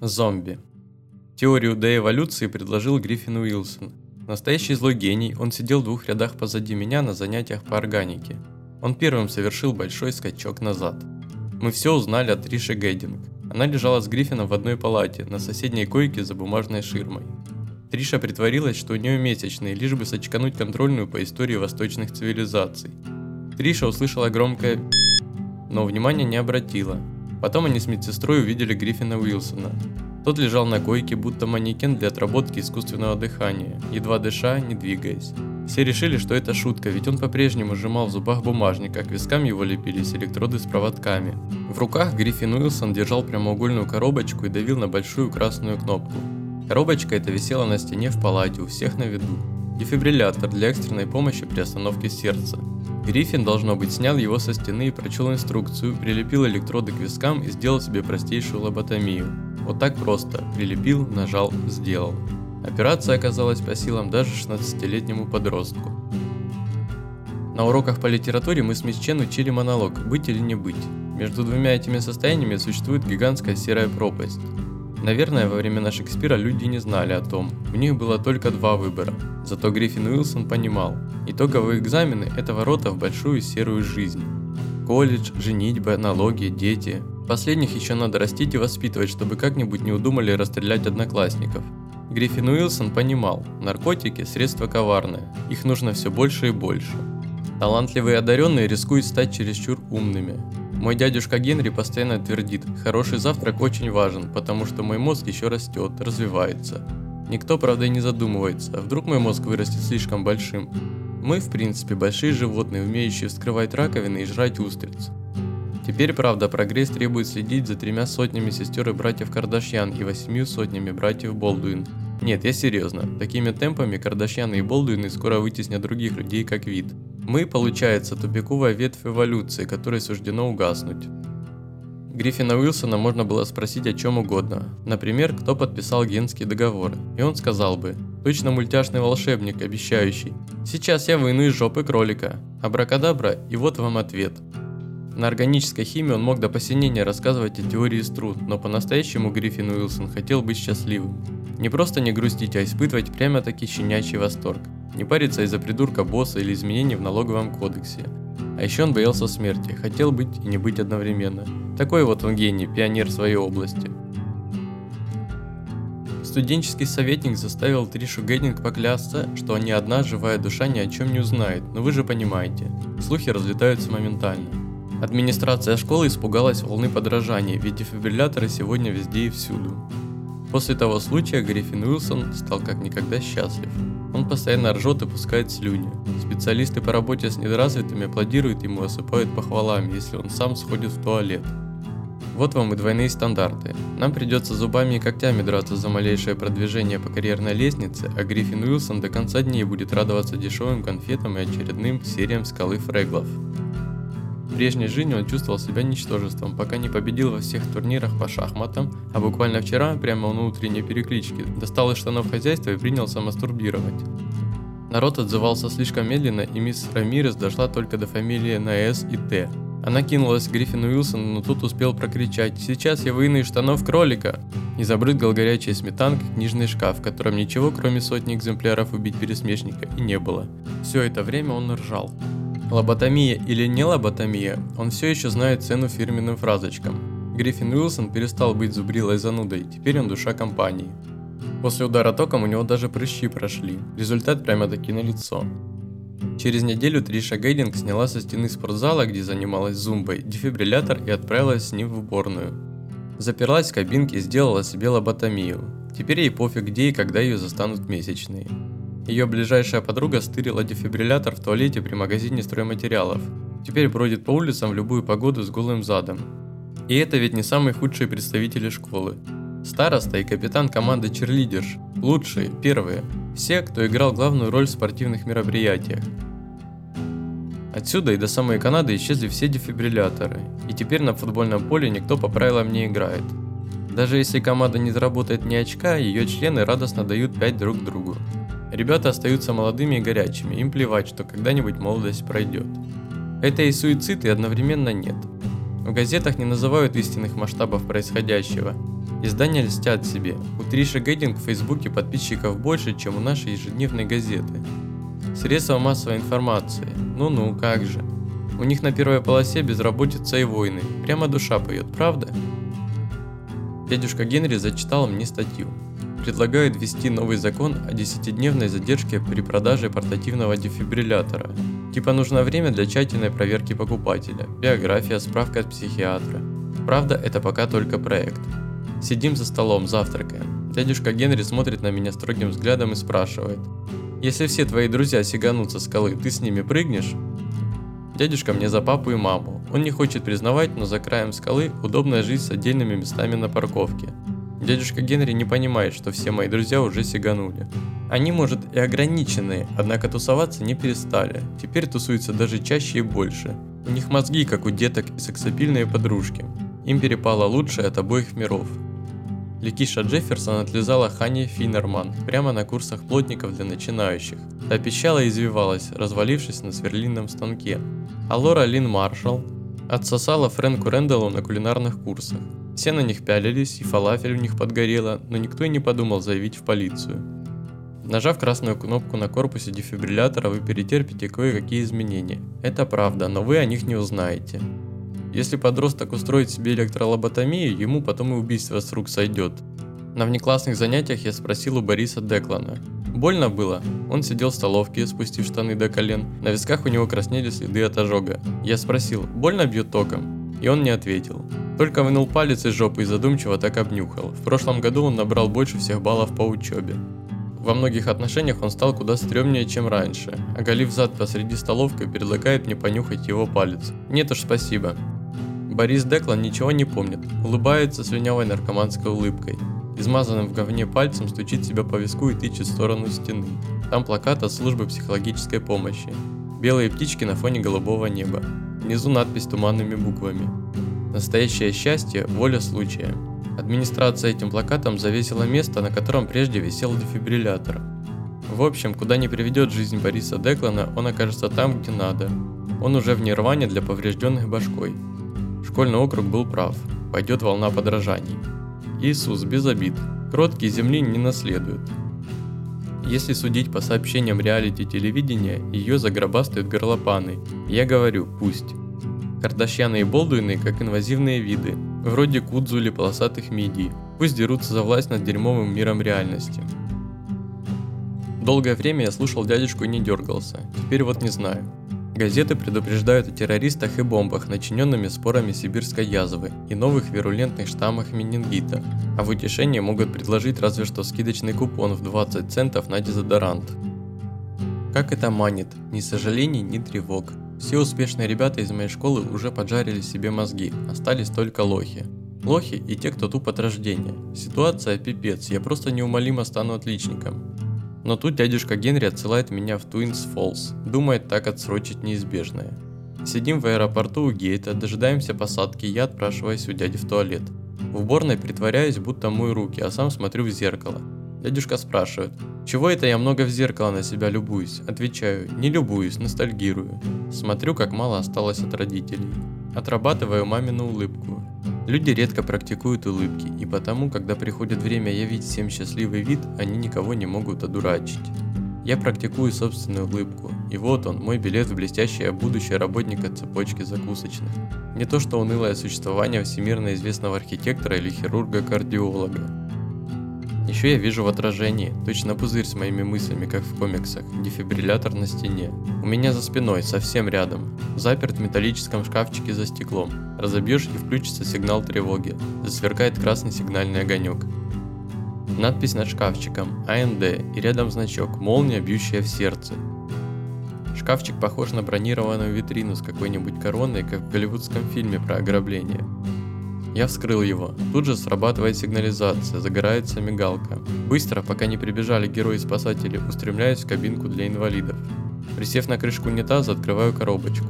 Зомби. Теорию деэволюции предложил Гриффин Уилсон. Настоящий злой гений, он сидел в двух рядах позади меня на занятиях по органике. Он первым совершил большой скачок назад. Мы все узнали от Триши Гейдинг. Она лежала с Гриффином в одной палате, на соседней койке за бумажной ширмой. Триша притворилась, что у нее месячные, лишь бы сочкануть контрольную по истории восточных цивилизаций. Триша услышала громкое но внимания не обратила. Потом они с медсестрой увидели Гриффина Уилсона. Тот лежал на койке, будто манекен для отработки искусственного дыхания, едва дыша, не двигаясь. Все решили, что это шутка, ведь он по-прежнему сжимал в зубах бумажник, а к вискам его лепились электроды с проводками. В руках Гриффин Уилсон держал прямоугольную коробочку и давил на большую красную кнопку. Коробочка эта висела на стене в палате у всех на виду. Дефибриллятор для экстренной помощи при остановке сердца. Гриффин, должно быть, снял его со стены и прочел инструкцию, прилепил электроды к вискам и сделал себе простейшую лоботомию. Вот так просто. Прилепил, нажал, сделал. Операция оказалась по силам даже 16-летнему подростку. На уроках по литературе мы с Мисс учили монолог «Быть или не быть». Между двумя этими состояниями существует гигантская серая пропасть. Наверное, во времена Шекспира люди не знали о том. У них было только два выбора. Зато Гриффин Уилсон понимал. Итоговые экзамены – это ворота в большую серую жизнь. Колледж, женитьба, налоги, дети. Последних еще надо растить и воспитывать, чтобы как-нибудь не удумали расстрелять одноклассников. Гриффин Уилсон понимал, наркотики – средства коварные, их нужно все больше и больше. Талантливые и одаренные рискуют стать чересчур умными. Мой дядюшка Генри постоянно твердит, хороший завтрак очень важен, потому что мой мозг еще растет, развивается. Никто, правда, и не задумывается, а вдруг мой мозг вырастет слишком большим. Мы, в принципе, большие животные, умеющие вскрывать раковины и жрать устриц. Теперь, правда, прогресс требует следить за тремя сотнями сестер и братьев Кардашьян и восьмью сотнями братьев Болдуин. Нет, я серьезно. Такими темпами Кардашьяны и Болдуины скоро вытеснят других людей как вид. Мы, получается, тупиковая ветвь эволюции, которой суждено угаснуть. Гриффина Уилсона можно было спросить о чем угодно. Например, кто подписал Генский договор. И он сказал бы, точно мультяшный волшебник, обещающий, сейчас я выну из жопы кролика. Абракадабра, и вот вам ответ. На органической химии он мог до посинения рассказывать о теории струн, но по-настоящему Гриффин Уилсон хотел быть счастливым. Не просто не грустить, а испытывать прямо-таки щенячий восторг. Не париться из-за придурка босса или изменений в налоговом кодексе. А еще он боялся смерти, хотел быть и не быть одновременно. Такой вот он гений, пионер своей области. Студенческий советник заставил Тришу Геддинг поклясться, что ни одна живая душа ни о чем не узнает, но вы же понимаете, слухи разлетаются моментально. Администрация школы испугалась волны подражания, ведь дефибрилляторы сегодня везде и всюду. После того случая Гриффин Уилсон стал как никогда счастлив. Он постоянно ржет и пускает слюни. Специалисты по работе с недоразвитыми аплодируют ему и осыпают похвалами, если он сам сходит в туалет. Вот вам и двойные стандарты. Нам придется зубами и когтями драться за малейшее продвижение по карьерной лестнице, а Гриффин Уилсон до конца дней будет радоваться дешевым конфетам и очередным сериям скалы фреглов прежней жизни он чувствовал себя ничтожеством, пока не победил во всех турнирах по шахматам, а буквально вчера, прямо на утренней перекличке, достал из штанов хозяйства и принялся мастурбировать. Народ отзывался слишком медленно, и мисс Рамирес дошла только до фамилии на «С» и «Т». Она кинулась к Гриффину Уилсону, но тут успел прокричать «Сейчас я выну из штанов кролика!» и забрызгал горячей сметанкой книжный шкаф, в котором ничего, кроме сотни экземпляров убить пересмешника, и не было. Все это время он ржал. Лоботомия или не лоботомия, он все еще знает цену фирменным фразочкам. Гриффин Уилсон перестал быть зубрилой занудой, теперь он душа компании. После удара током у него даже прыщи прошли, результат прямо-таки на лицо. Через неделю Триша Гейдинг сняла со стены спортзала, где занималась зумбой, дефибриллятор и отправилась с ним в уборную. Заперлась в кабинке и сделала себе лоботомию. Теперь ей пофиг, где и когда ее застанут месячные. Ее ближайшая подруга стырила дефибриллятор в туалете при магазине стройматериалов. Теперь бродит по улицам в любую погоду с голым задом. И это ведь не самые худшие представители школы. Староста и капитан команды черлидерш. Лучшие, первые. Все, кто играл главную роль в спортивных мероприятиях. Отсюда и до самой Канады исчезли все дефибрилляторы. И теперь на футбольном поле никто по правилам не играет. Даже если команда не заработает ни очка, ее члены радостно дают 5 друг другу. Ребята остаются молодыми и горячими, им плевать, что когда-нибудь молодость пройдет. Это и суицид, и одновременно нет. В газетах не называют истинных масштабов происходящего. Издания льстят себе. У Триши Гейдинг в Фейсбуке подписчиков больше, чем у нашей ежедневной газеты. Средства массовой информации. Ну-ну, как же. У них на первой полосе безработица и войны. Прямо душа поет, правда? Дядюшка Генри зачитал мне статью. Предлагают ввести новый закон о 10-дневной задержке при продаже портативного дефибриллятора. Типа нужно время для тщательной проверки покупателя, биография, справка от психиатра. Правда, это пока только проект. Сидим за столом, завтракаем. Дядюшка Генри смотрит на меня строгим взглядом и спрашивает. Если все твои друзья сиганут со скалы, ты с ними прыгнешь? Дядюшка мне за папу и маму. Он не хочет признавать, но за краем скалы удобная жизнь с отдельными местами на парковке. Дядюшка Генри не понимает, что все мои друзья уже сиганули. Они, может, и ограниченные, однако тусоваться не перестали. Теперь тусуются даже чаще и больше. У них мозги, как у деток и сексапильные подружки. Им перепало лучшее от обоих миров. Летиша Джефферсон отлезала Хани Финнерман прямо на курсах плотников для начинающих. Та пищала и извивалась, развалившись на сверлинном станке. А Лора Лин Маршалл отсосала Фрэнку Рэндаллу на кулинарных курсах. Все на них пялились, и фалафель у них подгорела, но никто и не подумал заявить в полицию. Нажав красную кнопку на корпусе дефибриллятора, вы перетерпите кое-какие изменения. Это правда, но вы о них не узнаете. Если подросток устроит себе электролоботомию, ему потом и убийство с рук сойдет. На внеклассных занятиях я спросил у Бориса Деклана. Больно было? Он сидел в столовке, спустив штаны до колен. На висках у него краснели следы от ожога. Я спросил, больно бьет током? И он не ответил. Только вынул палец из жопы и задумчиво так обнюхал. В прошлом году он набрал больше всех баллов по учебе. Во многих отношениях он стал куда стрёмнее, чем раньше. Оголив зад посреди столовки, предлагает мне понюхать его палец. Нет уж, спасибо. Борис Деклан ничего не помнит, улыбается слюнявой наркоманской улыбкой. Измазанным в говне пальцем стучит себя по виску и тычет в сторону стены. Там плакат от службы психологической помощи. Белые птички на фоне голубого неба. Внизу надпись туманными буквами. Настоящее счастье – воля случая. Администрация этим плакатом завесила место, на котором прежде висел дефибриллятор. В общем, куда не приведет жизнь Бориса Деклана, он окажется там, где надо. Он уже в нирване для поврежденных башкой. Школьный округ был прав. Пойдет волна подражаний. Иисус без обид. Кроткие земли не наследуют. Если судить по сообщениям реалити-телевидения, ее загробастают горлопаны. Я говорю, пусть. Кардашьяны и Болдуины как инвазивные виды, вроде кудзу или полосатых мидий. Пусть дерутся за власть над дерьмовым миром реальности. Долгое время я слушал дядюшку и не дергался. Теперь вот не знаю. Газеты предупреждают о террористах и бомбах, начиненными спорами сибирской язвы и новых вирулентных штаммах менингита, а в утешение могут предложить разве что скидочный купон в 20 центов на дезодорант. Как это манит, ни сожалений, ни тревог. Все успешные ребята из моей школы уже поджарили себе мозги, остались только лохи. Лохи и те, кто туп от рождения. Ситуация пипец, я просто неумолимо стану отличником. Но тут дядюшка Генри отсылает меня в Твинс Фоллс, думает так отсрочить неизбежное. Сидим в аэропорту у гейта, дожидаемся посадки, я отпрашиваюсь у дяди в туалет. В уборной притворяюсь, будто мою руки, а сам смотрю в зеркало. Дядюшка спрашивает, чего это я много в зеркало на себя любуюсь? Отвечаю, не любуюсь, ностальгирую. Смотрю, как мало осталось от родителей. Отрабатываю мамину улыбку. Люди редко практикуют улыбки, и потому, когда приходит время явить всем счастливый вид, они никого не могут одурачить. Я практикую собственную улыбку, и вот он, мой билет в блестящее будущее работника цепочки закусочных. Не то что унылое существование всемирно известного архитектора или хирурга-кардиолога. Еще я вижу в отражении, точно пузырь с моими мыслями, как в комиксах, дефибриллятор на стене. У меня за спиной, совсем рядом. Заперт в металлическом шкафчике за стеклом. Разобьешь и включится сигнал тревоги. Засверкает красный сигнальный огонек. Надпись над шкафчиком АНД и рядом значок «Молния, бьющая в сердце». Шкафчик похож на бронированную витрину с какой-нибудь короной, как в голливудском фильме про ограбление. Я вскрыл его. Тут же срабатывает сигнализация, загорается мигалка. Быстро, пока не прибежали герои-спасатели, устремляюсь в кабинку для инвалидов. Присев на крышку унитаза, открываю коробочку.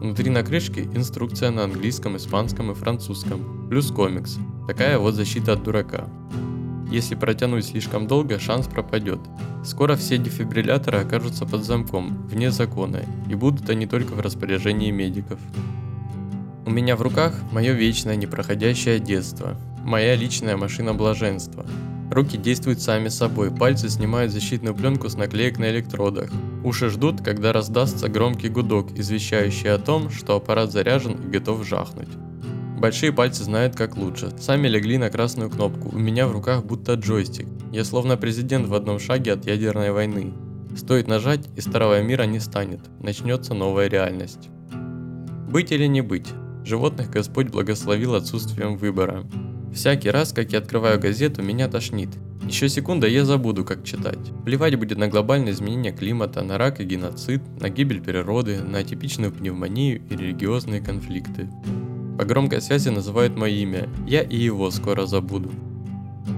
Внутри на крышке инструкция на английском, испанском и французском, плюс комикс. Такая вот защита от дурака. Если протянуть слишком долго, шанс пропадет. Скоро все дефибрилляторы окажутся под замком, вне закона, и будут они только в распоряжении медиков. У меня в руках мое вечное непроходящее детство. Моя личная машина блаженства. Руки действуют сами собой, пальцы снимают защитную пленку с наклеек на электродах. Уши ждут, когда раздастся громкий гудок, извещающий о том, что аппарат заряжен и готов жахнуть. Большие пальцы знают как лучше. Сами легли на красную кнопку. У меня в руках будто джойстик. Я словно президент в одном шаге от ядерной войны. Стоит нажать, и старого мира не станет. Начнется новая реальность. Быть или не быть? Животных Господь благословил отсутствием выбора. Всякий раз, как я открываю газету, меня тошнит. Еще секунда, я забуду, как читать. Плевать будет на глобальное изменение климата, на рак и геноцид, на гибель природы, на атипичную пневмонию и религиозные конфликты. По громкой связи называют мое имя. Я и его скоро забуду.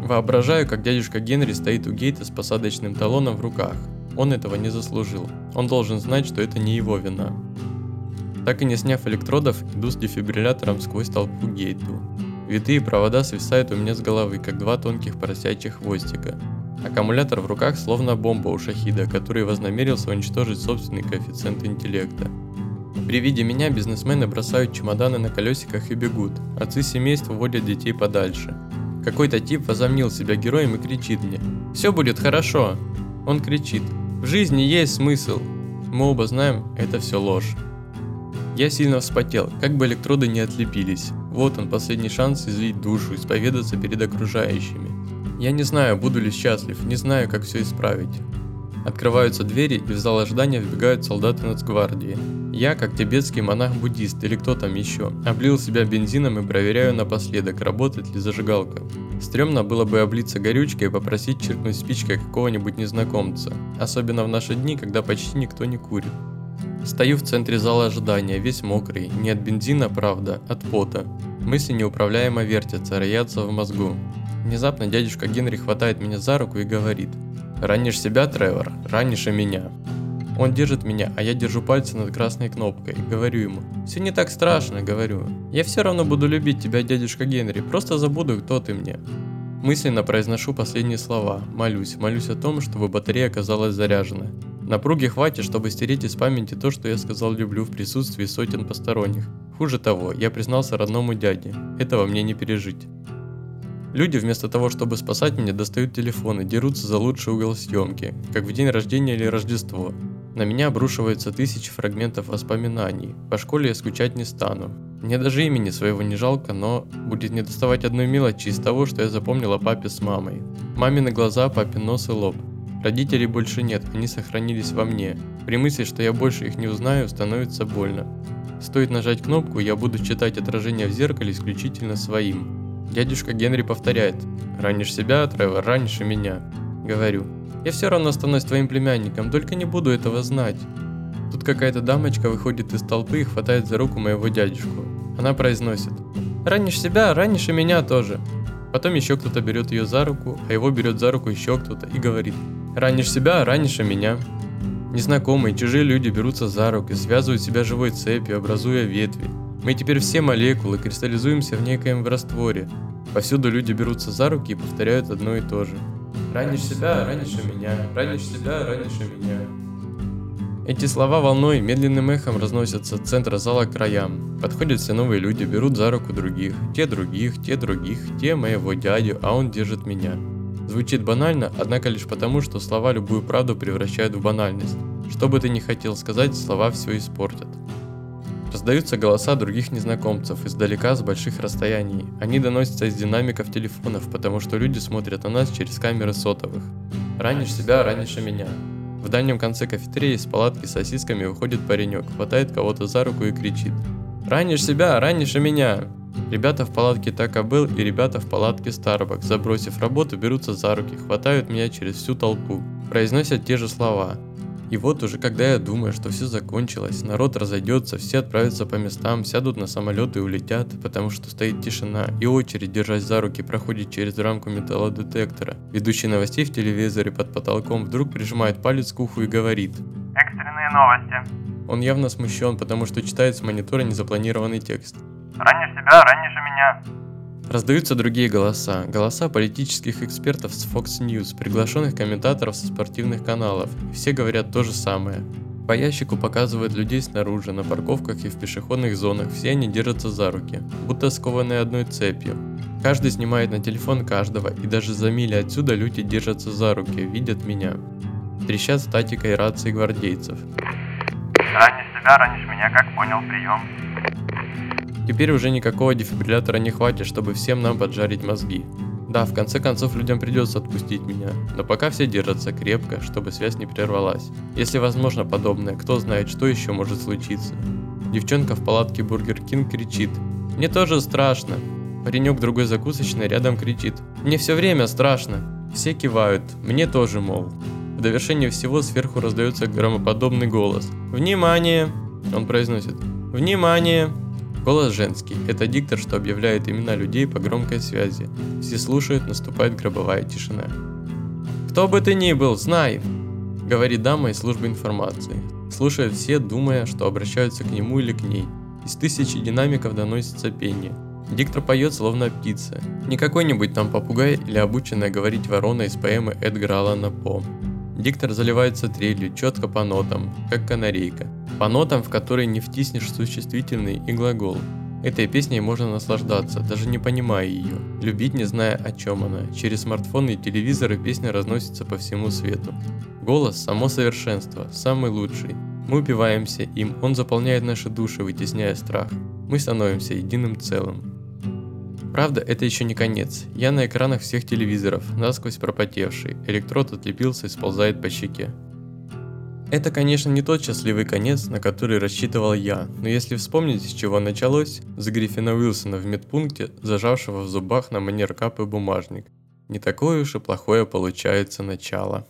Воображаю, как дядюшка Генри стоит у гейта с посадочным талоном в руках. Он этого не заслужил. Он должен знать, что это не его вина. Так и не сняв электродов, иду с дефибриллятором сквозь толпу гейту. Витые провода свисают у меня с головы, как два тонких поросячьих хвостика. Аккумулятор в руках словно бомба у шахида, который вознамерился уничтожить собственный коэффициент интеллекта. При виде меня бизнесмены бросают чемоданы на колесиках и бегут. Отцы семейств водят детей подальше. Какой-то тип возомнил себя героем и кричит мне «Все будет хорошо!» Он кричит «В жизни есть смысл!» Мы оба знаем, это все ложь. Я сильно вспотел, как бы электроды не отлепились. Вот он, последний шанс излить душу, исповедаться перед окружающими. Я не знаю, буду ли счастлив, не знаю, как все исправить. Открываются двери, и в зал ожидания вбегают солдаты нацгвардии. Я, как тибетский монах-буддист или кто там еще, облил себя бензином и проверяю напоследок, работает ли зажигалка. Стремно было бы облиться горючкой и попросить черкнуть спичкой какого-нибудь незнакомца, особенно в наши дни, когда почти никто не курит. Стою в центре зала ожидания, весь мокрый, не от бензина, правда, от пота. Мысли неуправляемо вертятся, роятся в мозгу. Внезапно дядюшка Генри хватает меня за руку и говорит – Ранишь себя, Тревор, ранишь и меня. Он держит меня, а я держу пальцы над красной кнопкой. Говорю ему, все не так страшно, говорю. Я все равно буду любить тебя, дядюшка Генри, просто забуду, кто ты мне. Мысленно произношу последние слова, молюсь, молюсь о том, чтобы батарея оказалась заряжена. Напруги хватит, чтобы стереть из памяти то, что я сказал люблю в присутствии сотен посторонних. Хуже того, я признался родному дяде. Этого мне не пережить. Люди вместо того, чтобы спасать меня, достают телефоны, дерутся за лучший угол съемки, как в день рождения или Рождество. На меня обрушиваются тысячи фрагментов воспоминаний. По школе я скучать не стану. Мне даже имени своего не жалко, но будет не доставать одной мелочи из того, что я запомнил о папе с мамой. Мамины глаза, папин нос и лоб. Родителей больше нет, они сохранились во мне. При мысли, что я больше их не узнаю, становится больно. Стоит нажать кнопку, я буду читать отражение в зеркале исключительно своим. Дядюшка Генри повторяет. «Ранишь себя, Тревор, раньше меня». Говорю. «Я все равно останусь твоим племянником, только не буду этого знать». Тут какая-то дамочка выходит из толпы и хватает за руку моего дядюшку. Она произносит. «Ранишь себя, ранишь и меня тоже». Потом еще кто-то берет ее за руку, а его берет за руку еще кто-то и говорит. «Ранишь себя, ранишь и меня». Незнакомые, чужие люди берутся за руку и связывают себя живой цепью, образуя ветви. Мы теперь все молекулы кристаллизуемся в некоем растворе. Повсюду люди берутся за руки и повторяют одно и то же. Ранишь себя, ранишь и меня. Ранишь себя, ранишь и меня. Эти слова волной медленным эхом разносятся от центра зала к краям. Подходят все новые люди, берут за руку других. Те других, те других, те моего дядю, а он держит меня. Звучит банально, однако лишь потому, что слова любую правду превращают в банальность. Что бы ты ни хотел сказать, слова все испортят. Раздаются голоса других незнакомцев издалека с больших расстояний. Они доносятся из динамиков телефонов, потому что люди смотрят на нас через камеры сотовых. Ранишь себя, ранишь меня. В дальнем конце кафетерия из палатки с сосисками выходит паренек, хватает кого-то за руку и кричит. «Ранишь себя, ранишь меня!» Ребята в палатке Taco Bell и ребята в палатке Starbucks, забросив работу, берутся за руки, хватают меня через всю толпу. Произносят те же слова. И вот уже когда я думаю, что все закончилось, народ разойдется, все отправятся по местам, сядут на самолет и улетят, потому что стоит тишина, и очередь, держась за руки, проходит через рамку металлодетектора. Ведущий новостей в телевизоре под потолком вдруг прижимает палец к уху и говорит «Экстренные новости». Он явно смущен, потому что читает с монитора незапланированный текст. «Ранишь себя, ранишь и меня. Раздаются другие голоса. Голоса политических экспертов с Fox News, приглашенных комментаторов со спортивных каналов. И все говорят то же самое. По ящику показывают людей снаружи, на парковках и в пешеходных зонах. Все они держатся за руки, будто скованные одной цепью. Каждый снимает на телефон каждого, и даже за мили отсюда люди держатся за руки, видят меня. Трещат статикой рации гвардейцев. Ранишь себя, ранишь меня, как понял, прием. Теперь уже никакого дефибриллятора не хватит, чтобы всем нам поджарить мозги. Да, в конце концов людям придется отпустить меня, но пока все держатся крепко, чтобы связь не прервалась. Если возможно подобное, кто знает, что еще может случиться. Девчонка в палатке Бургер Кинг кричит. Мне тоже страшно. Паренек другой закусочной рядом кричит. Мне все время страшно. Все кивают. Мне тоже, мол. В довершение всего сверху раздается громоподобный голос. «Внимание!» Он произносит. «Внимание!» Голос женский. Это диктор, что объявляет имена людей по громкой связи. Все слушают, наступает гробовая тишина. «Кто бы ты ни был, знай!» Говорит дама из службы информации. Слушают все, думая, что обращаются к нему или к ней. Из тысячи динамиков доносится пение. Диктор поет, словно птица. Не какой-нибудь там попугай или обученная говорить ворона из поэмы Эдгара Алана По. Диктор заливается трелью, четко по нотам, как канарейка. По нотам, в которые не втиснешь существительный и глагол. Этой песней можно наслаждаться, даже не понимая ее, любить не зная о чем она. Через смартфоны и телевизоры песня разносится по всему свету. Голос – само совершенство, самый лучший. Мы упиваемся им, он заполняет наши души, вытесняя страх. Мы становимся единым целым. Правда, это еще не конец. Я на экранах всех телевизоров, насквозь пропотевший. Электрод отлепился и сползает по щеке. Это, конечно, не тот счастливый конец, на который рассчитывал я, но если вспомнить, с чего началось, с Гриффина Уилсона в медпункте, зажавшего в зубах на манер капы бумажник, не такое уж и плохое получается начало.